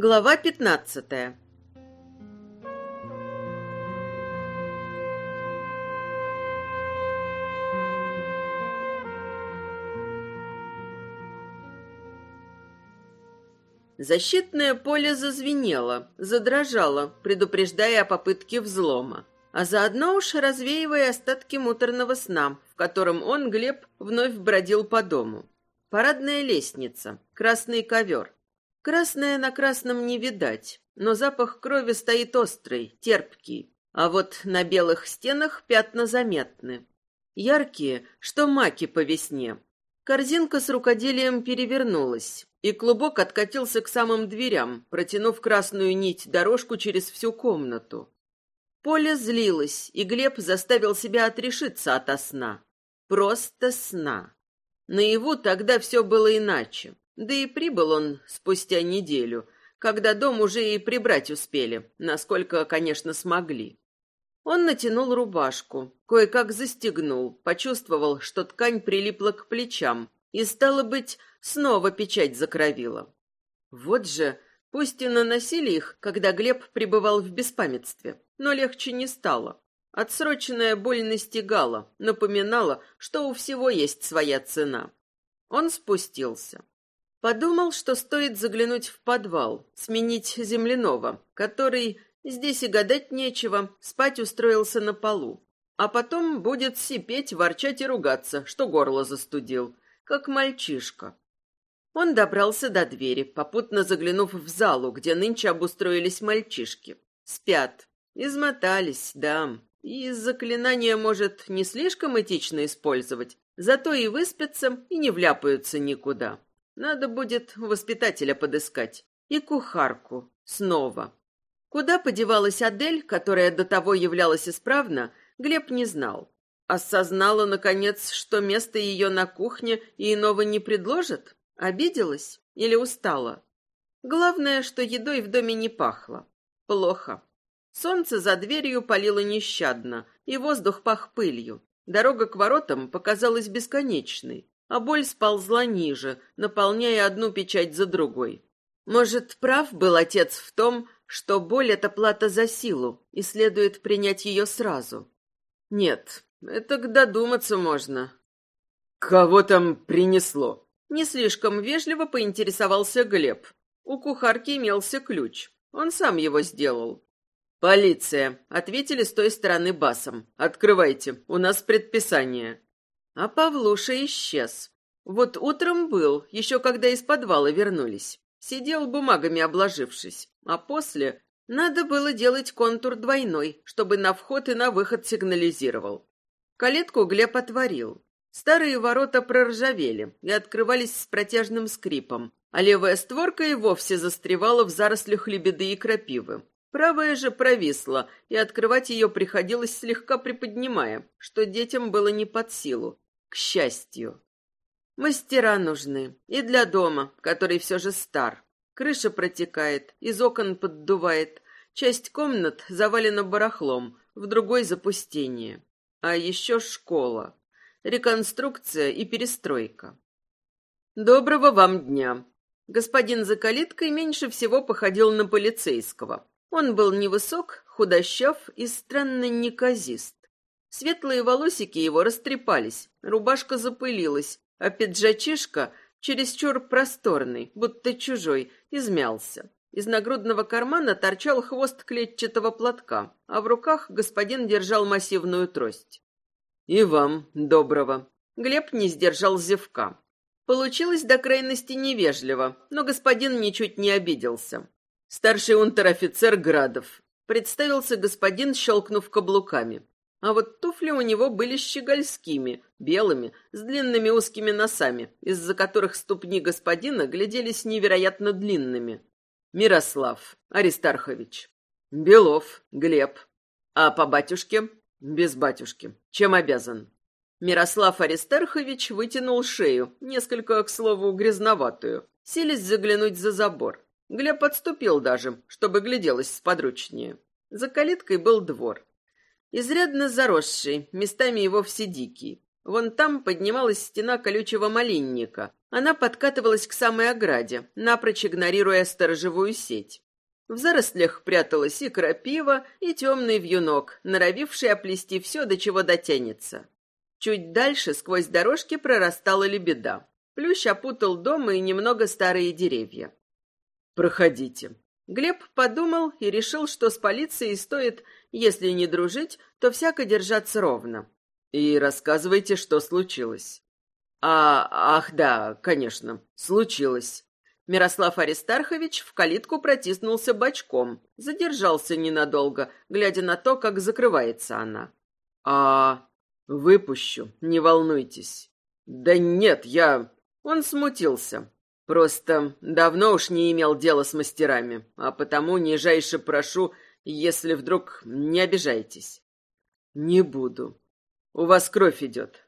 Глава пятнадцатая. Защитное поле зазвенело, задрожало, предупреждая о попытке взлома, а заодно уж развеивая остатки муторного сна, в котором он, Глеб, вновь бродил по дому. Парадная лестница, красный ковер. Красное на красном не видать, но запах крови стоит острый, терпкий, а вот на белых стенах пятна заметны. Яркие, что маки по весне. Корзинка с рукоделием перевернулась, и клубок откатился к самым дверям, протянув красную нить дорожку через всю комнату. Поле злилось, и Глеб заставил себя отрешиться от сна. Просто сна. Наяву тогда все было иначе. Да и прибыл он спустя неделю, когда дом уже и прибрать успели, насколько, конечно, смогли. Он натянул рубашку, кое-как застегнул, почувствовал, что ткань прилипла к плечам, и, стало быть, снова печать закровила. Вот же, пусть и наносили их, когда Глеб пребывал в беспамятстве, но легче не стало. Отсроченная боль настигала, напоминала, что у всего есть своя цена. Он спустился. Подумал, что стоит заглянуть в подвал, сменить земляного, который, здесь и гадать нечего, спать устроился на полу. А потом будет сипеть, ворчать и ругаться, что горло застудил, как мальчишка. Он добрался до двери, попутно заглянув в залу, где нынче обустроились мальчишки. Спят. Измотались, да. И заклинание, может, не слишком этично использовать, зато и выспятся, и не вляпаются никуда. Надо будет воспитателя подыскать. И кухарку. Снова. Куда подевалась Адель, которая до того являлась исправна, Глеб не знал. Осознала, наконец, что место ее на кухне и иного не предложат? Обиделась или устала? Главное, что едой в доме не пахло. Плохо. Солнце за дверью палило нещадно, и воздух пах пылью. Дорога к воротам показалась бесконечной, а боль сползла ниже, наполняя одну печать за другой. Может, прав был отец в том, что боль — это плата за силу, и следует принять ее сразу? Нет, это додуматься можно. Кого там принесло? Не слишком вежливо поинтересовался Глеб. У кухарки имелся ключ. Он сам его сделал. Полиция, ответили с той стороны басом. Открывайте, у нас предписание. А Павлуша исчез. Вот утром был, еще когда из подвала вернулись. Сидел бумагами обложившись, а после надо было делать контур двойной, чтобы на вход и на выход сигнализировал. Калитку Глеб отворил. Старые ворота проржавели и открывались с протяжным скрипом, а левая створка и вовсе застревала в зарослях лебеды и крапивы. Правая же провисла, и открывать ее приходилось слегка приподнимая, что детям было не под силу. К счастью. Мастера нужны. И для дома, который все же стар. Крыша протекает, из окон поддувает. Часть комнат завалена барахлом, в другой запустение. А еще школа. Реконструкция и перестройка. Доброго вам дня. Господин за калиткой меньше всего походил на полицейского. Он был невысок, худощав и странно неказист. Светлые волосики его растрепались, рубашка запылилась, а пиджачишка, чересчур просторный, будто чужой, измялся. Из нагрудного кармана торчал хвост клетчатого платка, а в руках господин держал массивную трость. «И вам доброго». Глеб не сдержал зевка. Получилось до крайности невежливо, но господин ничуть не обиделся. Старший унтер-офицер Градов. Представился господин, щелкнув каблуками. А вот туфли у него были щегольскими, белыми, с длинными узкими носами, из-за которых ступни господина гляделись невероятно длинными. Мирослав Аристархович. Белов Глеб. А по батюшке? Без батюшки. Чем обязан? Мирослав Аристархович вытянул шею, несколько, к слову, грязноватую, силясь заглянуть за забор. Глеб подступил даже, чтобы гляделось сподручнее. За калиткой был двор. Изрядно заросший, местами его все дикий. Вон там поднималась стена колючего малинника, Она подкатывалась к самой ограде, напрочь игнорируя сторожевую сеть. В зарослях пряталась и крапива, и темный вьюнок, норовивший оплести все, до чего дотянется. Чуть дальше сквозь дорожки прорастала лебеда. Плющ опутал дом и немного старые деревья. «Проходите». Глеб подумал и решил, что с полицией стоит, если не дружить, то всяко держаться ровно. «И рассказывайте, что случилось». «А, ах да, конечно, случилось». Мирослав Аристархович в калитку протиснулся бочком, задержался ненадолго, глядя на то, как закрывается она. «А, выпущу, не волнуйтесь». «Да нет, я...» Он смутился. Просто давно уж не имел дела с мастерами, а потому нижайше прошу, если вдруг не обижайтесь. Не буду. У вас кровь идет.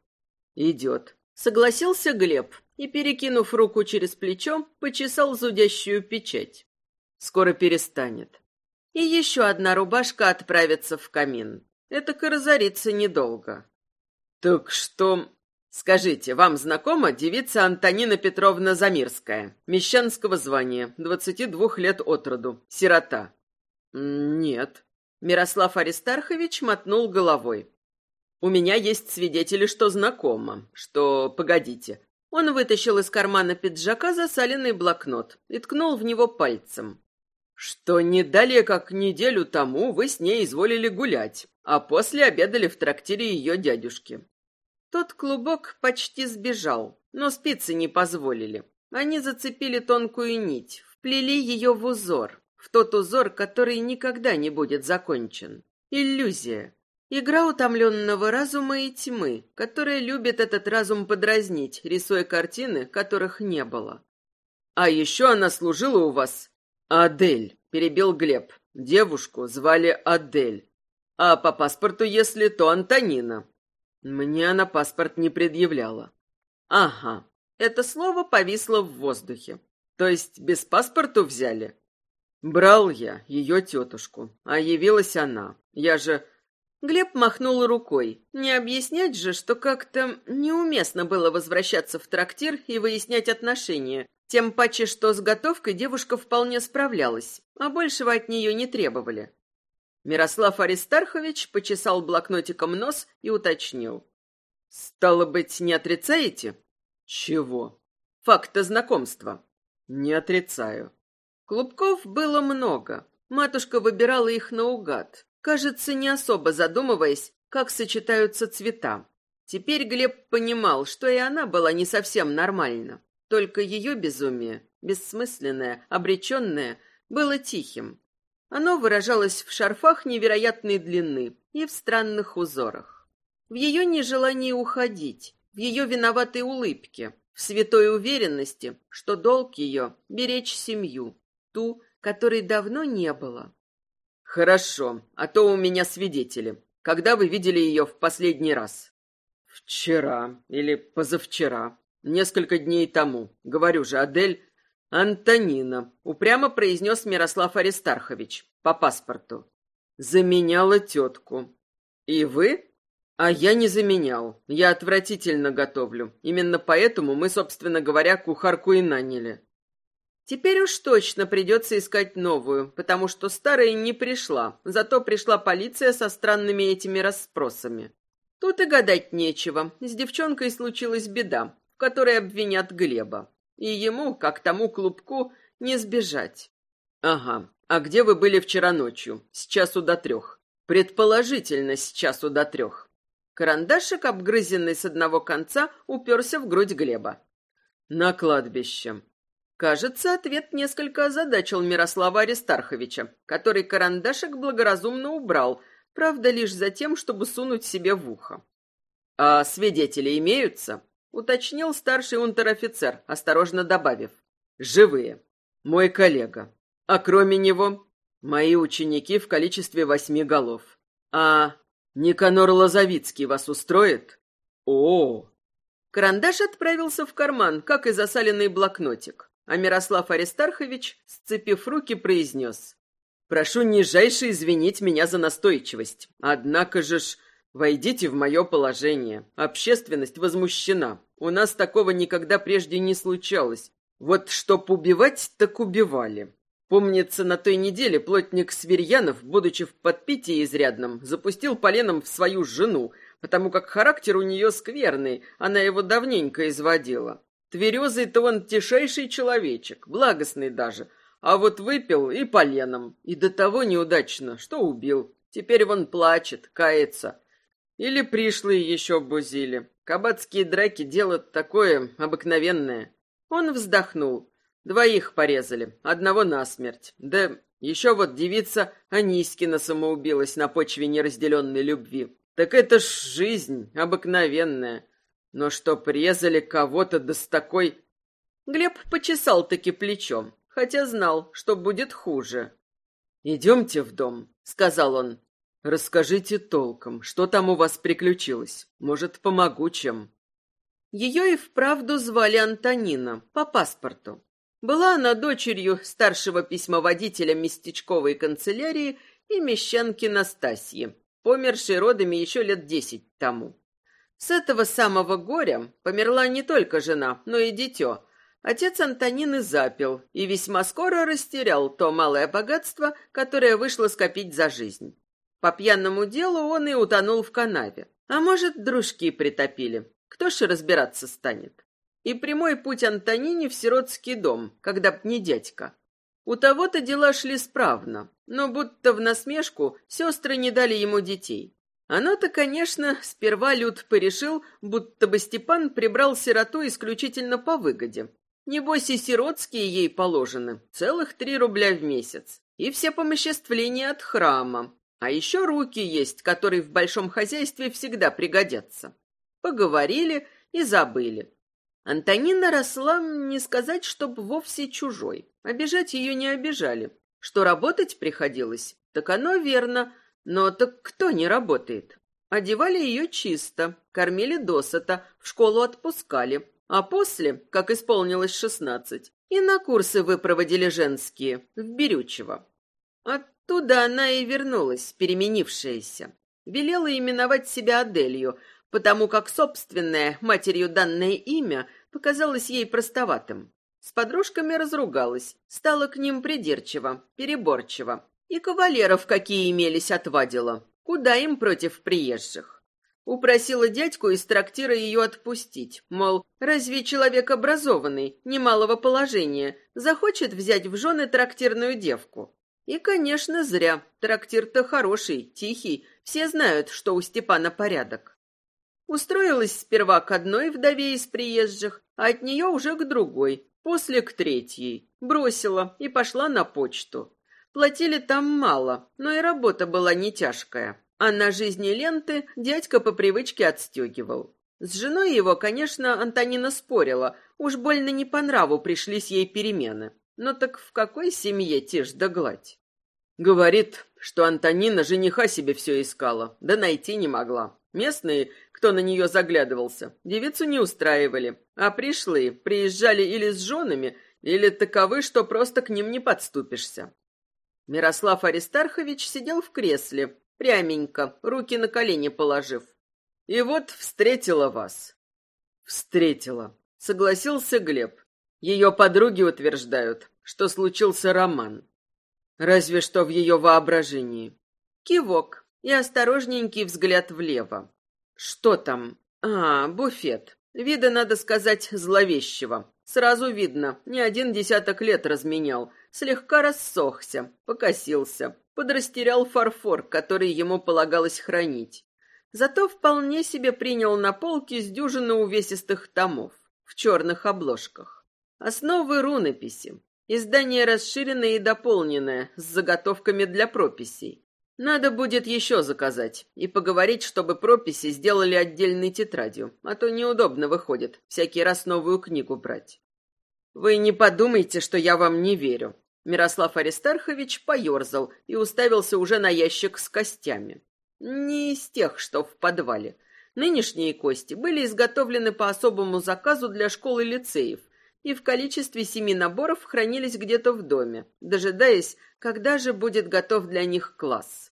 Идет. Согласился Глеб и, перекинув руку через плечо, почесал зудящую печать. Скоро перестанет. И еще одна рубашка отправится в камин. Это разорится недолго. Так что... Скажите, вам знакома девица Антонина Петровна Замирская, мещанского звания, двадцати двух лет от роду, сирота? Нет. Мирослав Аристархович мотнул головой. У меня есть свидетели, что знакомо, что... Погодите. Он вытащил из кармана пиджака засаленный блокнот и ткнул в него пальцем. Что не далее, как неделю тому, вы с ней изволили гулять, а после обедали в трактире ее дядюшки. Тот клубок почти сбежал, но спицы не позволили. Они зацепили тонкую нить, вплели ее в узор, в тот узор, который никогда не будет закончен. Иллюзия. Игра утомленного разума и тьмы, которая любит этот разум подразнить, рисуя картины, которых не было. «А еще она служила у вас...» «Адель», — перебил Глеб. «Девушку звали Адель. А по паспорту, если, то Антонина. Мне она паспорт не предъявляла». «Ага». Это слово повисло в воздухе. То есть без паспорту взяли? Брал я ее тетушку, а явилась она. Я же Глеб махнул рукой. Не объяснять же, что как-то неуместно было возвращаться в трактир и выяснять отношения. Тем паче, что с готовкой девушка вполне справлялась, а большего от нее не требовали. Мирослав Аристархович почесал блокнотиком нос и уточнил. «Стало быть, не отрицаете?» «Чего?» «Факта знакомства». «Не отрицаю». Клубков было много. Матушка выбирала их наугад. Кажется, не особо задумываясь, как сочетаются цвета. Теперь Глеб понимал, что и она была не совсем нормальна. Только ее безумие, бессмысленное, обреченное, было тихим. Оно выражалось в шарфах невероятной длины и в странных узорах. В ее нежелании уходить, в ее виноватой улыбке, в святой уверенности, что долг ее — беречь семью, ту, которой давно не было. «Хорошо, а то у меня свидетели. Когда вы видели ее в последний раз?» «Вчера или позавчера. Несколько дней тому. Говорю же, Адель...» «Антонина», — упрямо произнес Мирослав Аристархович по паспорту. «Заменяла тетку». «И вы?» «А я не заменял. Я отвратительно готовлю. Именно поэтому мы, собственно говоря, кухарку и наняли». Теперь уж точно придется искать новую, потому что старая не пришла, зато пришла полиция со странными этими расспросами. Тут и гадать нечего, с девчонкой случилась беда, в которой обвинят Глеба. И ему, как тому клубку, не сбежать. Ага, а где вы были вчера ночью? С часу до трех. Предположительно, с часу до трех. Карандашик, обгрызенный с одного конца, уперся в грудь Глеба. На кладбище. Кажется, ответ несколько озадачил Мирослава Аристарховича, который карандашик благоразумно убрал, правда, лишь за тем, чтобы сунуть себе в ухо. «А свидетели имеются?» — уточнил старший унтер-офицер, осторожно добавив. «Живые. Мой коллега. А кроме него, мои ученики в количестве восьми голов. А Никанор Лозовицкий вас устроит?» «О!» Карандаш отправился в карман, как и засаленный блокнотик а Мирослав Аристархович, сцепив руки, произнес. «Прошу нижайше извинить меня за настойчивость. Однако же ж, Войдите в мое положение. Общественность возмущена. У нас такого никогда прежде не случалось. Вот чтоб убивать, так убивали. Помнится, на той неделе плотник Сверьянов, будучи в подпитии изрядном, запустил поленом в свою жену, потому как характер у нее скверный, она его давненько изводила. Тверезый-то он тишайший человечек, благостный даже, а вот выпил и поленом, и до того неудачно, что убил. Теперь вон плачет, кается. Или пришлые еще бузили. Кабацкие драки делают такое обыкновенное. Он вздохнул. Двоих порезали, одного насмерть. Да еще вот девица Анискина самоубилась на почве неразделенной любви. Так это ж жизнь обыкновенная. Но что презали кого-то да с такой... Глеб почесал таки плечом, хотя знал, что будет хуже. «Идемте в дом», — сказал он. Расскажите толком, что там у вас приключилось? Может, помогу чем?» Ее и вправду звали Антонина, по паспорту. Была она дочерью старшего письмоводителя местечковой канцелярии и мещанки Настасьи, помершей родами еще лет десять тому. С этого самого горя померла не только жена, но и дитё. Отец Антонины запил и весьма скоро растерял то малое богатство, которое вышло скопить за жизнь. По пьяному делу он и утонул в канаве. А может, дружки притопили. Кто ж разбираться станет? И прямой путь Антонине в сиротский дом, когда б не дядька. У того-то дела шли справно, но будто в насмешку сестры не дали ему детей. Оно-то, конечно, сперва Люд порешил, будто бы Степан прибрал сироту исключительно по выгоде. Небось и сиротские ей положены, целых три рубля в месяц. И все помоществления от храма, а еще руки есть, которые в большом хозяйстве всегда пригодятся. Поговорили и забыли. Антонина росла, не сказать, чтоб вовсе чужой. Обижать ее не обижали. Что работать приходилось, так оно верно. Но так кто не работает? Одевали ее чисто, кормили досыта, в школу отпускали. А после, как исполнилось шестнадцать, и на курсы выпроводили женские, в Берючево. От Туда она и вернулась, переменившаяся. Велела именовать себя Аделью, потому как собственное, матерью данное имя, показалось ей простоватым. С подружками разругалась, стала к ним придирчива, переборчива. И кавалеров, какие имелись, отвадила. Куда им против приезжих? Упросила дядьку из трактира ее отпустить, мол, разве человек образованный, немалого положения, захочет взять в жены трактирную девку? И, конечно, зря. Трактир-то хороший, тихий. Все знают, что у Степана порядок. Устроилась сперва к одной вдове из приезжих, а от нее уже к другой, после к третьей. Бросила и пошла на почту. Платили там мало, но и работа была не тяжкая. А на жизни ленты дядька по привычке отстегивал. С женой его, конечно, Антонина спорила, уж больно не по нраву пришлись ей перемены. Но так в какой семье тишь да гладь? Говорит, что Антонина жениха себе все искала, да найти не могла. Местные, кто на нее заглядывался, девицу не устраивали, а пришлые приезжали или с женами, или таковы, что просто к ним не подступишься. Мирослав Аристархович сидел в кресле, пряменько, руки на колени положив. И вот встретила вас. Встретила, согласился Глеб. Ее подруги утверждают, что случился роман. Разве что в ее воображении. Кивок и осторожненький взгляд влево. Что там? А, буфет. Вида, надо сказать, зловещего. Сразу видно, не один десяток лет разменял. Слегка рассохся, покосился, подрастерял фарфор, который ему полагалось хранить. Зато вполне себе принял на полке с дюжины увесистых томов в черных обложках. Основы рунописи, Издание расширенное и дополненное, с заготовками для прописей. Надо будет еще заказать и поговорить, чтобы прописи сделали отдельной тетрадью, а то неудобно выходит всякий раз новую книгу брать. Вы не подумайте, что я вам не верю. Мирослав Аристархович поерзал и уставился уже на ящик с костями. Не из тех, что в подвале. Нынешние кости были изготовлены по особому заказу для школ и лицеев, и в количестве семи наборов хранились где-то в доме, дожидаясь, когда же будет готов для них класс.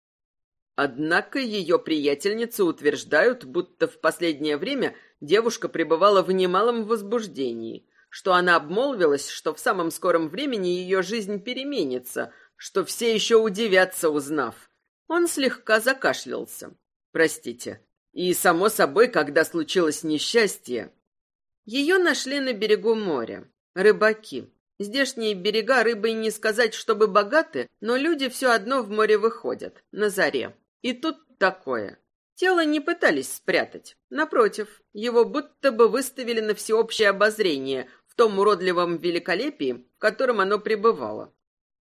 Однако ее приятельницы утверждают, будто в последнее время девушка пребывала в немалом возбуждении, что она обмолвилась, что в самом скором времени ее жизнь переменится, что все еще удивятся, узнав. Он слегка закашлялся. Простите. И, само собой, когда случилось несчастье... Ее нашли на берегу моря. Рыбаки. Здешние берега рыбой не сказать, чтобы богаты, но люди все одно в море выходят, на заре. И тут такое. Тело не пытались спрятать. Напротив, его будто бы выставили на всеобщее обозрение в том уродливом великолепии, в котором оно пребывало.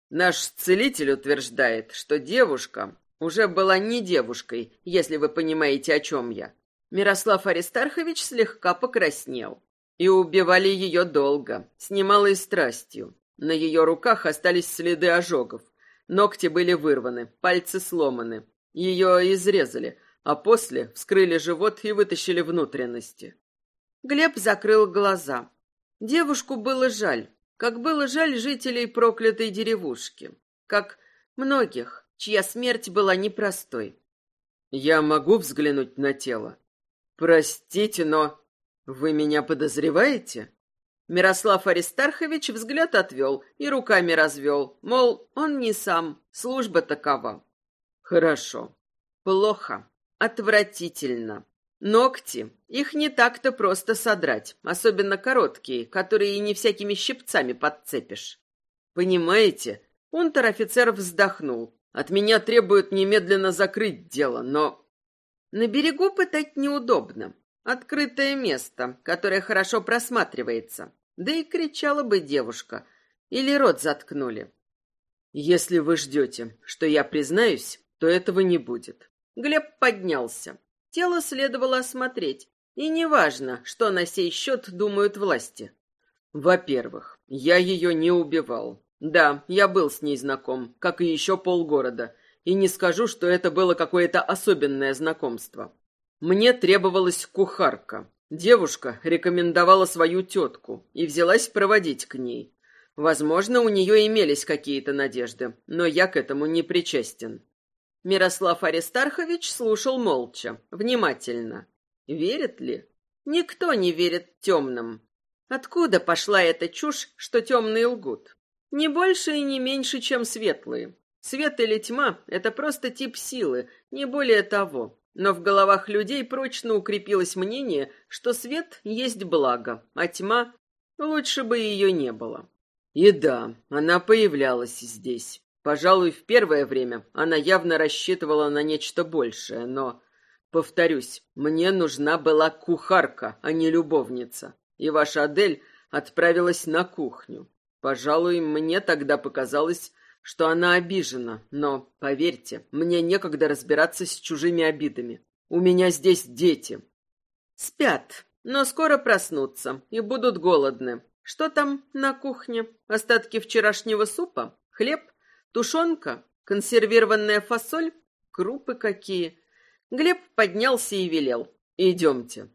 Наш целитель утверждает, что девушка уже была не девушкой, если вы понимаете, о чем я. Мирослав Аристархович слегка покраснел. И убивали ее долго, с немалой страстью. На ее руках остались следы ожогов. Ногти были вырваны, пальцы сломаны. Ее изрезали, а после вскрыли живот и вытащили внутренности. Глеб закрыл глаза. Девушку было жаль, как было жаль жителей проклятой деревушки, как многих, чья смерть была непростой. «Я могу взглянуть на тело?» «Простите, но...» «Вы меня подозреваете?» Мирослав Аристархович взгляд отвел и руками развел, мол, он не сам, служба такова. Хорошо. Плохо. Отвратительно. Ногти. Их не так-то просто содрать, особенно короткие, которые не всякими щипцами подцепишь. Понимаете? Унтер-офицер вздохнул. От меня требуют немедленно закрыть дело, но... На берегу пытать неудобно. Открытое место, которое хорошо просматривается. Да и кричала бы девушка. Или рот заткнули. Если вы ждете, что я признаюсь, то этого не будет. Глеб поднялся. Тело следовало осмотреть. И неважно, что на сей счет думают власти. Во-первых, я ее не убивал. Да, я был с ней знаком, как и еще полгорода. И не скажу, что это было какое-то особенное знакомство. Мне требовалась кухарка. Девушка рекомендовала свою тетку и взялась проводить к ней. Возможно, у нее имелись какие-то надежды, но я к этому не причастен. Мирослав Аристархович слушал молча, внимательно. Верит ли? Никто не верит темным. Откуда пошла эта чушь, что темные лгут? Не больше и не меньше, чем светлые. Свет или тьма — это просто тип силы, не более того. Но в головах людей прочно укрепилось мнение, что свет есть благо, а тьма — лучше бы ее не было. И да, она появлялась здесь. Пожалуй, в первое время она явно рассчитывала на нечто большее, но, повторюсь, мне нужна была кухарка, а не любовница. И ваша Адель отправилась на кухню. Пожалуй, мне тогда показалось, что она обижена, но, поверьте, мне некогда разбираться с чужими обидами. У меня здесь дети. Спят, но скоро проснутся и будут голодны. Что там на кухне? Остатки вчерашнего супа? Хлеб? Тушенка, консервированная фасоль, крупы какие. Глеб поднялся и велел. «Идемте».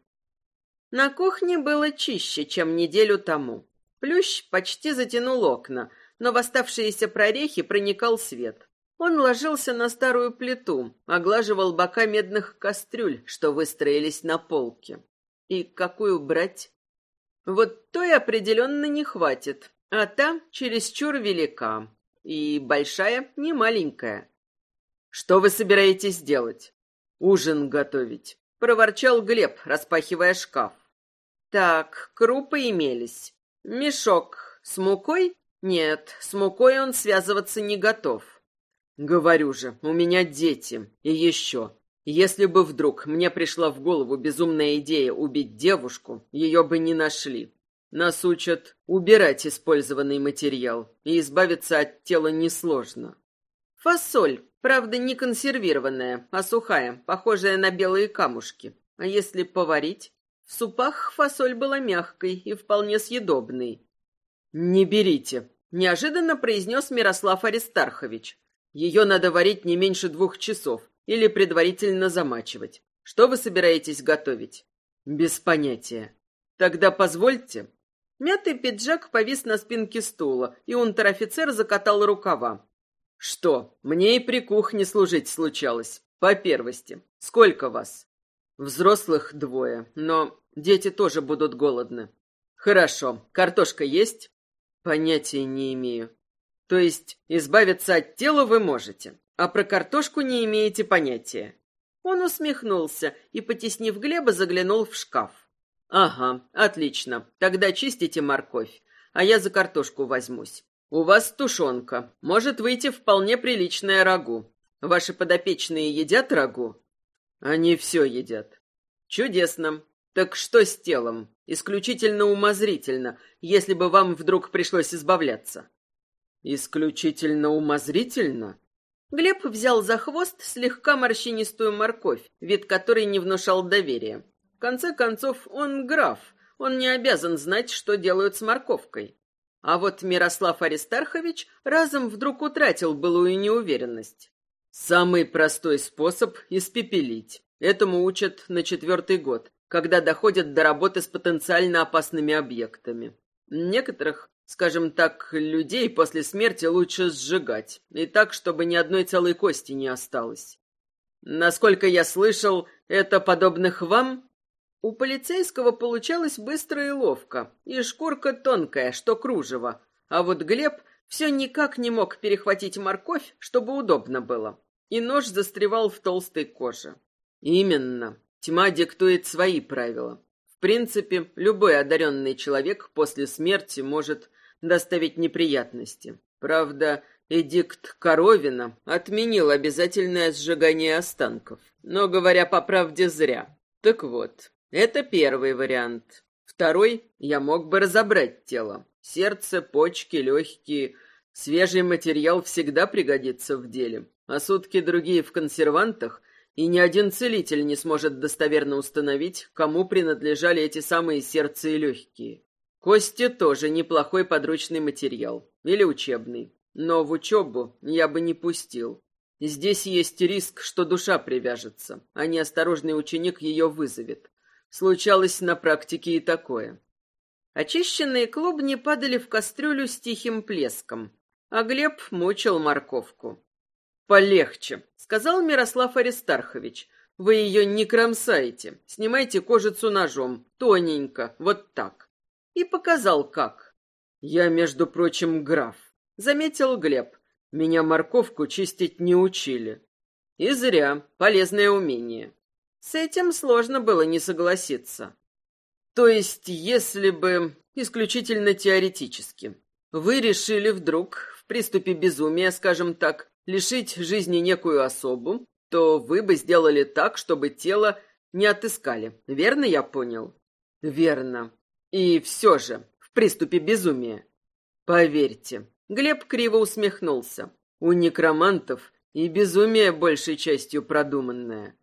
На кухне было чище, чем неделю тому. Плющ почти затянул окна, но в оставшиеся прорехи проникал свет. Он ложился на старую плиту, оглаживал бока медных кастрюль, что выстроились на полке. И какую брать? Вот той определенно не хватит, а та чересчур велика. И большая, не маленькая. Что вы собираетесь делать? Ужин готовить, проворчал Глеб, распахивая шкаф. Так, крупы имелись. Мешок с мукой? Нет, с мукой он связываться не готов. Говорю же, у меня дети. И еще. Если бы вдруг мне пришла в голову безумная идея убить девушку, ее бы не нашли. Нас учат убирать использованный материал, и избавиться от тела несложно. Фасоль, правда, не консервированная, а сухая, похожая на белые камушки. А если поварить? В супах фасоль была мягкой и вполне съедобной. «Не берите», — неожиданно произнес Мирослав Аристархович. «Ее надо варить не меньше двух часов или предварительно замачивать. Что вы собираетесь готовить?» «Без понятия». «Тогда позвольте, Мятый пиджак повис на спинке стула, и унтер-офицер закатал рукава. «Что, мне и при кухне служить случалось. по первости. Сколько вас? Взрослых двое, но дети тоже будут голодны. Хорошо. Картошка есть? Понятия не имею. То есть избавиться от тела вы можете, а про картошку не имеете понятия. Он усмехнулся и, потеснив Глеба, заглянул в шкаф. Ага, отлично. Тогда чистите морковь, а я за картошку возьмусь. У вас тушенка. Может выйти вполне приличное рагу. Ваши подопечные едят рагу? Они все едят. Чудесно. Так что с телом? Исключительно умозрительно, если бы вам вдруг пришлось избавляться. Исключительно умозрительно? Глеб взял за хвост слегка морщинистую морковь, вид которой не внушал доверия. В конце концов, он граф, он не обязан знать, что делают с морковкой. А вот Мирослав Аристархович разом вдруг утратил былую неуверенность. Самый простой способ — испепелить. Этому учат на четвертый год, когда доходят до работы с потенциально опасными объектами. Некоторых, скажем так, людей после смерти лучше сжигать, и так, чтобы ни одной целой кости не осталось. Насколько я слышал, это подобных вам у полицейского получалось быстро и ловко, и шкурка тонкая, что кружево. А вот Глеб все никак не мог перехватить морковь, чтобы удобно было. И нож застревал в толстой коже. Именно. Тьма диктует свои правила. В принципе, любой одаренный человек после смерти может доставить неприятности. Правда, эдикт Коровина отменил обязательное сжигание останков. Но, говоря по правде, зря. Так вот, это первый вариант. Второй — я мог бы разобрать тело. Сердце, почки, легкие. Свежий материал всегда пригодится в деле. А сутки другие в консервантах, и ни один целитель не сможет достоверно установить, кому принадлежали эти самые сердце и легкие. Кости тоже неплохой подручный материал. Или учебный. Но в учебу я бы не пустил. Здесь есть риск, что душа привяжется, а неосторожный ученик ее вызовет. Случалось на практике и такое. Очищенные клубни падали в кастрюлю с тихим плеском, а Глеб мучил морковку. «Полегче», — сказал Мирослав Аристархович. «Вы ее не кромсаете. Снимайте кожицу ножом, тоненько, вот так». И показал, как. «Я, между прочим, граф», — заметил Глеб. «Меня морковку чистить не учили». «И зря. Полезное умение. С этим сложно было не согласиться. То есть, если бы исключительно теоретически, вы решили вдруг в приступе безумия, скажем так, лишить жизни некую особу, то вы бы сделали так, чтобы тело не отыскали. Верно я понял? Верно. И все же, в приступе безумия. Поверьте, Глеб криво усмехнулся. У некромантов и безумие большей частью продуманное.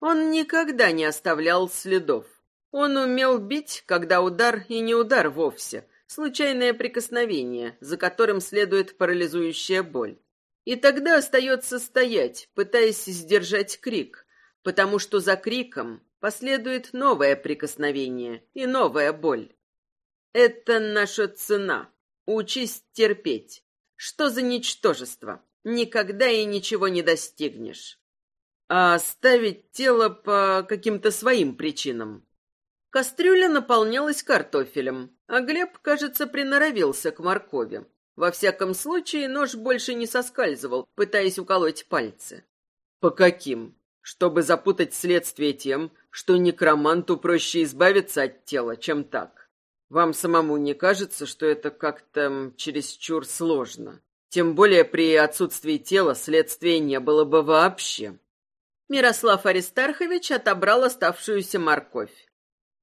Он никогда не оставлял следов. Он умел бить, когда удар и не удар вовсе, случайное прикосновение, за которым следует парализующая боль. И тогда остается стоять, пытаясь сдержать крик, потому что за криком последует новое прикосновение и новая боль. Это наша цена. Учись терпеть. Что за ничтожество? Никогда и ничего не достигнешь а оставить тело по каким-то своим причинам. Кастрюля наполнялась картофелем, а Глеб, кажется, приноровился к моркови. Во всяком случае, нож больше не соскальзывал, пытаясь уколоть пальцы. По каким? Чтобы запутать следствие тем, что некроманту проще избавиться от тела, чем так. Вам самому не кажется, что это как-то чересчур сложно? Тем более при отсутствии тела следствия не было бы вообще. Мирослав Аристархович отобрал оставшуюся морковь.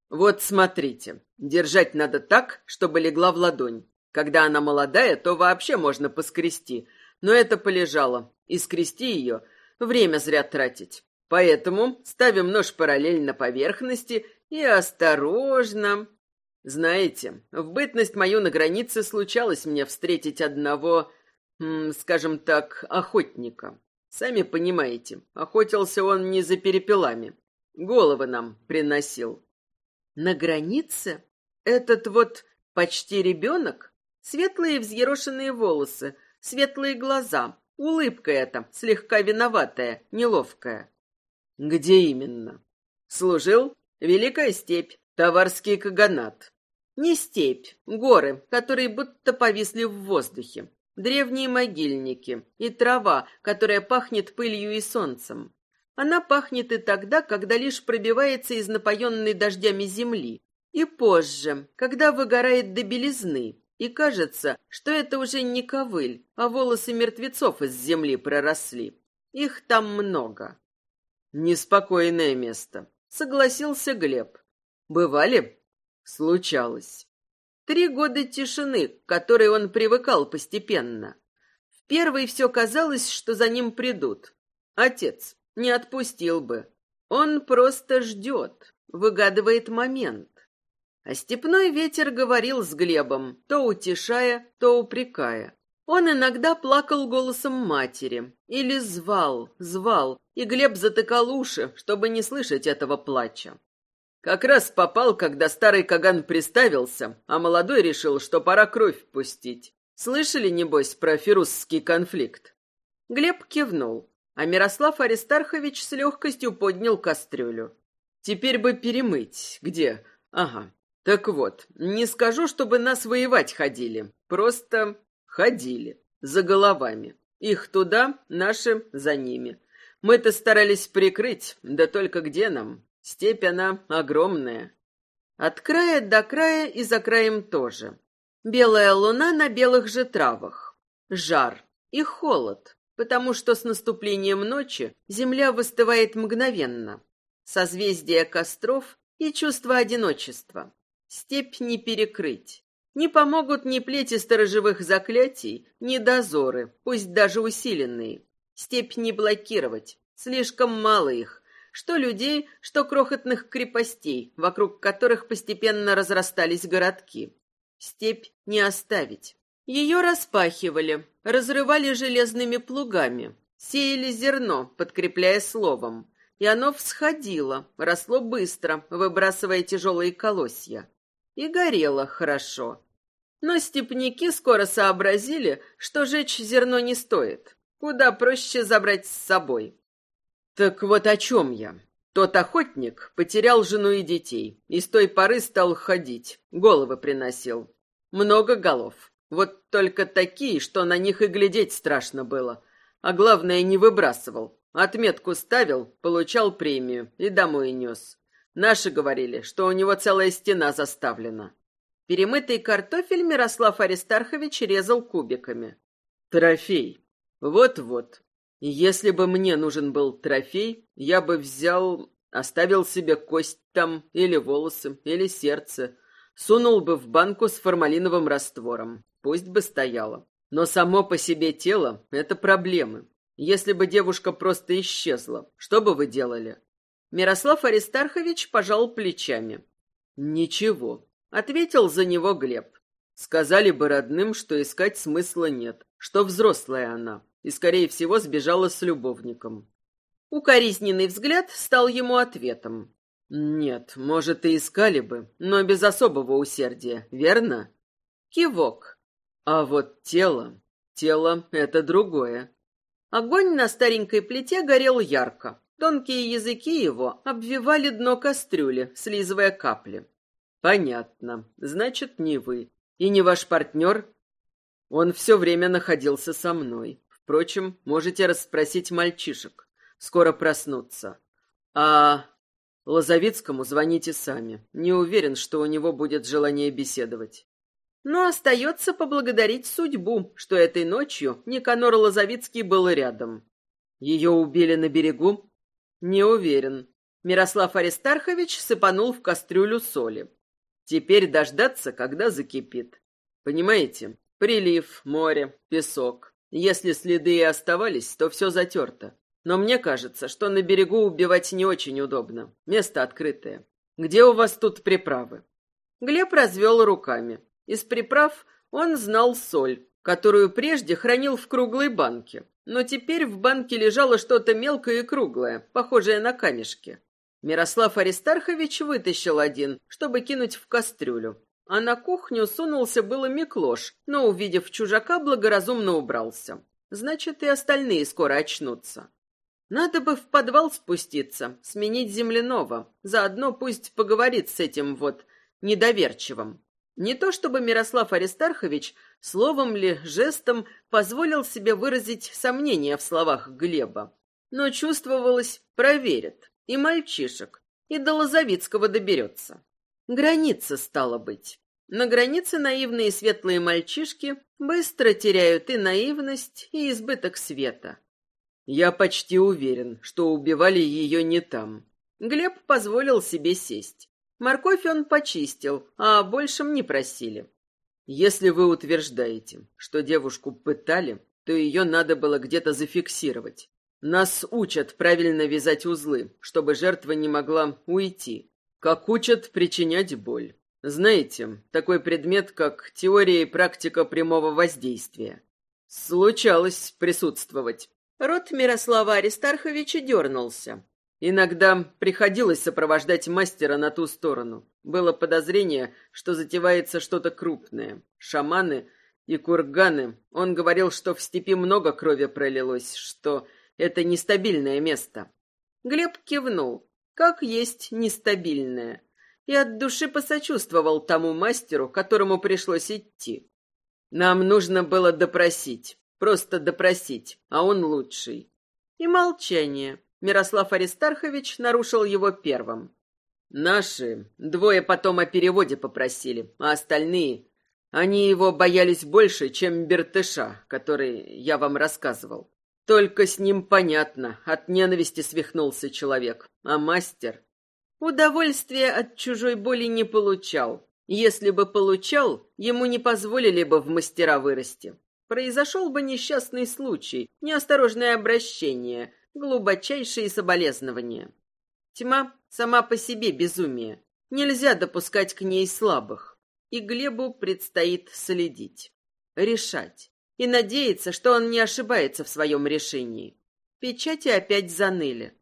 Вот смотрите, держать надо так, чтобы легла в ладонь. Когда она молодая, то вообще можно поскрести, но это полежало, и скрести ее время зря тратить. Поэтому ставим нож параллельно поверхности и осторожно. Знаете, в бытность мою на границе случалось мне встретить одного, скажем так, охотника. Сами понимаете, охотился он не за перепелами. Головы нам приносил. На границе? Этот вот почти ребенок? Светлые взъерошенные волосы, светлые глаза, Улыбка эта, слегка виноватая, неловкая. Где именно? Служил? Великая степь, Таварский каганат. Не степь, горы, которые будто повисли в воздухе. Древние могильники и трава, которая пахнет пылью и солнцем. Она пахнет и тогда, когда лишь пробивается из напоенной дождями земли, и позже, когда выгорает до белизны, и кажется, что это уже не ковыль, а волосы мертвецов из земли проросли. Их там много. Неспокойное место, согласился Глеб. Бывали? Случалось. Три года тишины, к которой он привыкал постепенно. В первый все казалось, что за ним придут. Отец не отпустил бы. Он просто ждет, выгадывает момент. А степной ветер говорил с Глебом, то утешая, то упрекая. Он иногда плакал голосом матери или звал, звал, и Глеб затыкал уши, чтобы не слышать этого плача. Как раз попал, когда старый Каган приставился, а молодой решил, что пора кровь пустить. Слышали, небось, про фирусский конфликт? Глеб кивнул, а Мирослав Аристархович с легкостью поднял кастрюлю. Теперь бы перемыть. Где? Ага, так вот, не скажу, чтобы нас воевать ходили. Просто ходили. За головами. Их туда, наши за ними. Мы-то старались прикрыть, да только где нам? Степь она огромная. От края до края и за краем тоже. Белая луна на белых же травах. Жар и холод, потому что с наступлением ночи земля выстывает мгновенно. Созвездие костров и чувство одиночества. Степь не перекрыть. Не помогут ни плети сторожевых заклятий, ни дозоры, пусть даже усиленные. Степь не блокировать, слишком мало их, что людей, что крохотных крепостей, вокруг которых постепенно разрастались городки. Степь не оставить. Ее распахивали, разрывали железными плугами, сеяли зерно, подкрепляя словом, и оно всходило, росло быстро, выбрасывая тяжелые колосья и горело хорошо. Но степняки скоро сообразили, что жечь зерно не стоит. Куда проще забрать с собой. Так вот о чем я. Тот охотник потерял жену и детей, и с той поры стал ходить, головы приносил. Много голов. Вот только такие, что на них и глядеть страшно было. А главное, не выбрасывал. Отметку ставил, получал премию и домой нес. Наши говорили, что у него целая стена заставлена. Перемытый картофель Мирослав Аристархович резал кубиками. Трофей. Вот-вот. Если бы мне нужен был трофей, я бы взял, оставил себе кость там, или волосы, или сердце, сунул бы в банку с формалиновым раствором. Пусть бы стояло. Но само по себе тело — это проблемы. Если бы девушка просто исчезла, что бы вы делали? Мирослав Аристархович пожал плечами. «Ничего», — ответил за него Глеб. Сказали бы родным, что искать смысла нет, что взрослая она, и, скорее всего, сбежала с любовником. Укоризненный взгляд стал ему ответом. «Нет, может, и искали бы, но без особого усердия, верно?» Кивок. «А вот тело... Тело — это другое». Огонь на старенькой плите горел ярко, Тонкие языки его обвивали дно кастрюли, слизывая капли. Понятно. Значит, не вы. И не ваш партнер? Он все время находился со мной. Впрочем, можете расспросить мальчишек. Скоро проснутся. А Лозовицкому звоните сами. Не уверен, что у него будет желание беседовать. Но остается поблагодарить судьбу, что этой ночью Никанор Лозовицкий был рядом. Ее убили на берегу? Не уверен. Мирослав Аристархович сыпанул в кастрюлю соли. Теперь дождаться, когда закипит. Понимаете? Прилив, море, песок. Если следы и оставались, то все затерто. Но мне кажется, что на берегу убивать не очень удобно. Место открытое. Где у вас тут приправы? Глеб развел руками. Из приправ он знал соль, которую прежде хранил в круглой банке. Но теперь в банке лежало что-то мелкое и круглое, похожее на камешки. Мирослав Аристархович вытащил один, чтобы кинуть в кастрюлю. А на кухню сунулся было Миклош, но, увидев чужака, благоразумно убрался. значит, и остальные скоро очнутся. Надо бы в подвал спуститься, сменить земляного, заодно пусть поговорит с этим вот недоверчивым. Не то чтобы Мирослав Аристархович словом ли, жестом позволил себе выразить сомнения в словах Глеба, но чувствовалось, проверит, и мальчишек, и до Лозовицкого доберется. Граница стала быть. На границе наивные светлые мальчишки быстро теряют и наивность, и избыток света. Я почти уверен, что убивали ее не там. Глеб позволил себе сесть. Морковь он почистил, а большем не просили. Если вы утверждаете, что девушку пытали, то ее надо было где-то зафиксировать. Нас учат правильно вязать узлы, чтобы жертва не могла уйти. Как учат причинять боль. Знаете, такой предмет, как теория и практика прямого воздействия. Случалось присутствовать. Рот Мирослава Аристарховича дернулся. Иногда приходилось сопровождать мастера на ту сторону. Было подозрение, что затевается что-то крупное. Шаманы и курганы. Он говорил, что в степи много крови пролилось, что это нестабильное место. Глеб кивнул. Как есть нестабильное. И от души посочувствовал тому мастеру, которому пришлось идти. Нам нужно было допросить. Просто допросить, а он лучший. И молчание. Мирослав Аристархович нарушил его первым. Наши двое потом о переводе попросили, а остальные... Они его боялись больше, чем Бертыша, который я вам рассказывал. Только с ним понятно, от ненависти свихнулся человек, а мастер... Удовольствия от чужой боли не получал. Если бы получал, ему не позволили бы в мастера вырасти. Произошел бы несчастный случай, неосторожное обращение, глубочайшие соболезнования. Тьма сама по себе безумие. Нельзя допускать к ней слабых. И Глебу предстоит следить, решать и надеяться, что он не ошибается в своем решении. Печати опять заныли.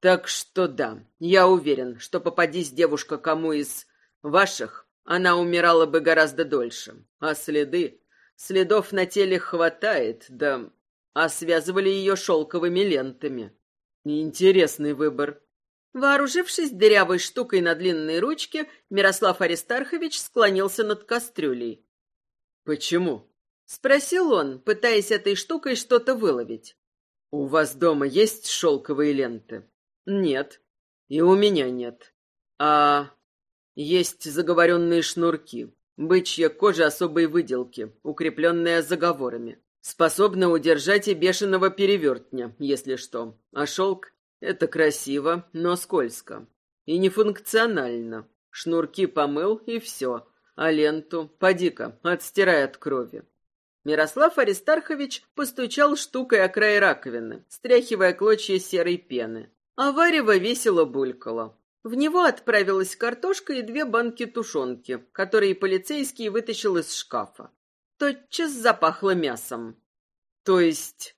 Так что да, я уверен, что попадись девушка кому из ваших, она умирала бы гораздо дольше. А следы... Следов на теле хватает, да... А связывали ее шелковыми лентами. Интересный выбор. Вооружившись дырявой штукой на длинной ручке, Мирослав Аристархович склонился над кастрюлей. «Почему?» Спросил он, пытаясь этой штукой что-то выловить. «У вас дома есть шелковые ленты?» «Нет». «И у меня нет. А есть заговоренные шнурки, бычья кожа особой выделки, укрепленная заговорами. Способна удержать и бешеного перевертня, если что. А шелк — это красиво, но скользко. И нефункционально. Шнурки помыл, и все. А ленту, поди-ка, отстирай от крови. Мирослав Аристархович постучал штукой о край раковины, стряхивая клочья серой пены. А варево весело булькало. В него отправилась картошка и две банки тушенки, которые полицейский вытащил из шкафа. Тотчас запахло мясом. То есть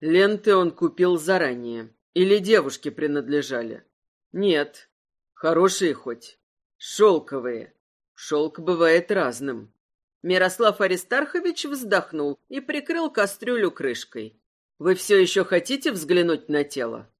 ленты он купил заранее? Или девушке принадлежали? Нет. Хорошие хоть. Шелковые. Шелк бывает разным. Мирослав Аристархович вздохнул и прикрыл кастрюлю крышкой. «Вы все еще хотите взглянуть на тело?»